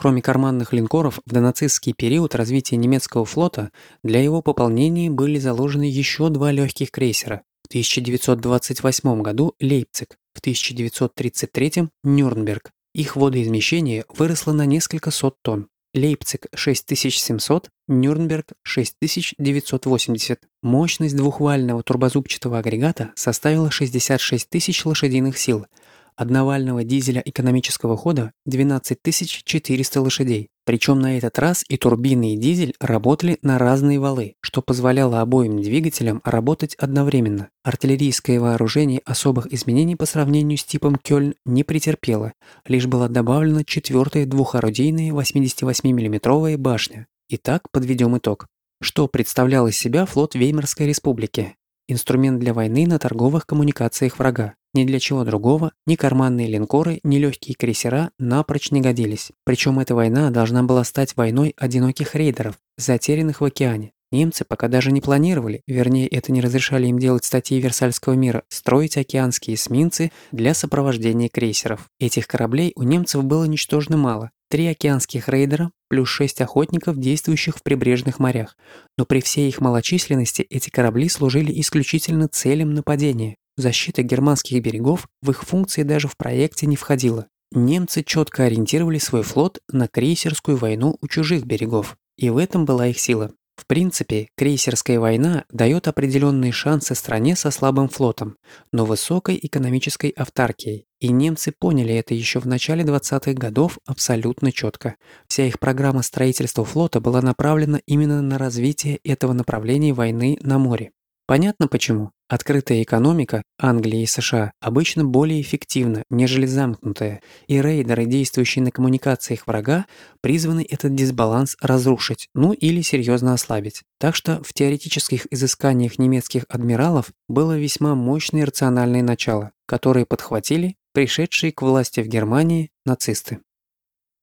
Кроме карманных линкоров, в донацистский период развития немецкого флота для его пополнения были заложены еще два легких крейсера. В 1928 году Лейпциг, в 1933 Нюрнберг. Их водоизмещение выросло на несколько сот тонн. Лейпциг 6700, Нюрнберг 6980. Мощность двухвального турбозубчатого агрегата составила 66 тысяч лошадиных сил, одновального дизеля экономического хода 12 400 лошадей. Причем на этот раз и турбины, и дизель работали на разные валы, что позволяло обоим двигателям работать одновременно. Артиллерийское вооружение особых изменений по сравнению с типом Кёльн не претерпело, лишь была добавлена четвертая двухорудийная 88 миллиметровая башня. Итак, подведем итог. Что представлял из себя флот Веймарской республики? Инструмент для войны на торговых коммуникациях врага. Ни для чего другого ни карманные линкоры, ни легкие крейсера напрочь не годились. Причем эта война должна была стать войной одиноких рейдеров, затерянных в океане. Немцы пока даже не планировали, вернее, это не разрешали им делать статьи Версальского мира, строить океанские эсминцы для сопровождения крейсеров. Этих кораблей у немцев было ничтожно мало. Три океанских рейдера плюс шесть охотников, действующих в прибрежных морях. Но при всей их малочисленности эти корабли служили исключительно целям нападения. Защита германских берегов в их функции даже в проекте не входила. Немцы четко ориентировали свой флот на крейсерскую войну у чужих берегов, и в этом была их сила. В принципе, крейсерская война дает определенные шансы стране со слабым флотом, но высокой экономической автаркией. И немцы поняли это еще в начале 20-х годов абсолютно четко. Вся их программа строительства флота была направлена именно на развитие этого направления войны на море. Понятно почему. Открытая экономика Англии и США обычно более эффективна, нежели замкнутая, и рейдеры, действующие на коммуникациях врага, призваны этот дисбаланс разрушить, ну или серьезно ослабить. Так что в теоретических изысканиях немецких адмиралов было весьма мощное рациональное начало, которое подхватили пришедшие к власти в Германии нацисты.